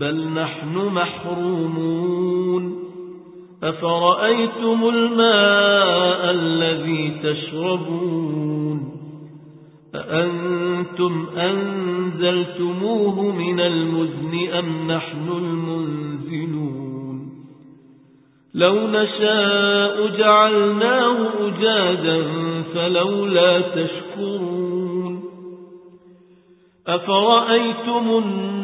بل نحن محرومون أفرأيتم الماء الذي تشربون أأنتم أنزلتموه من المزن أم نحن المنزلون لو نشاء جعلناه أجادا فلولا تشكرون أفرأيتم النار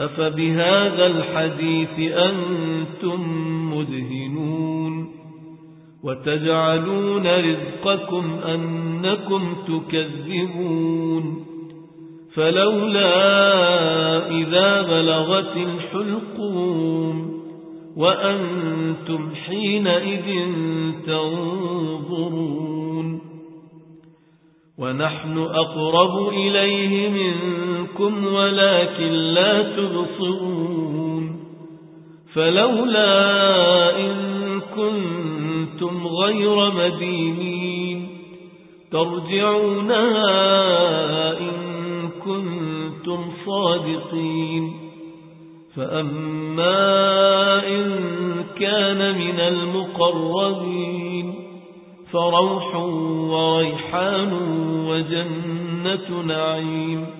أفبهذا الحديث أنتم مدهنون وتجعلون رزقكم أنكم تكذبون فلولا إذا بلغت الحلقوم وأنتم حينئذ تنظرون ونحن أقرب إليه منكم ولكن لا تبصرون فلولا إن كنتم غير مدينين ترجعونها إن كنتم صادقين فأما إن كان من المقربين فروح وريحان وجنة نعيم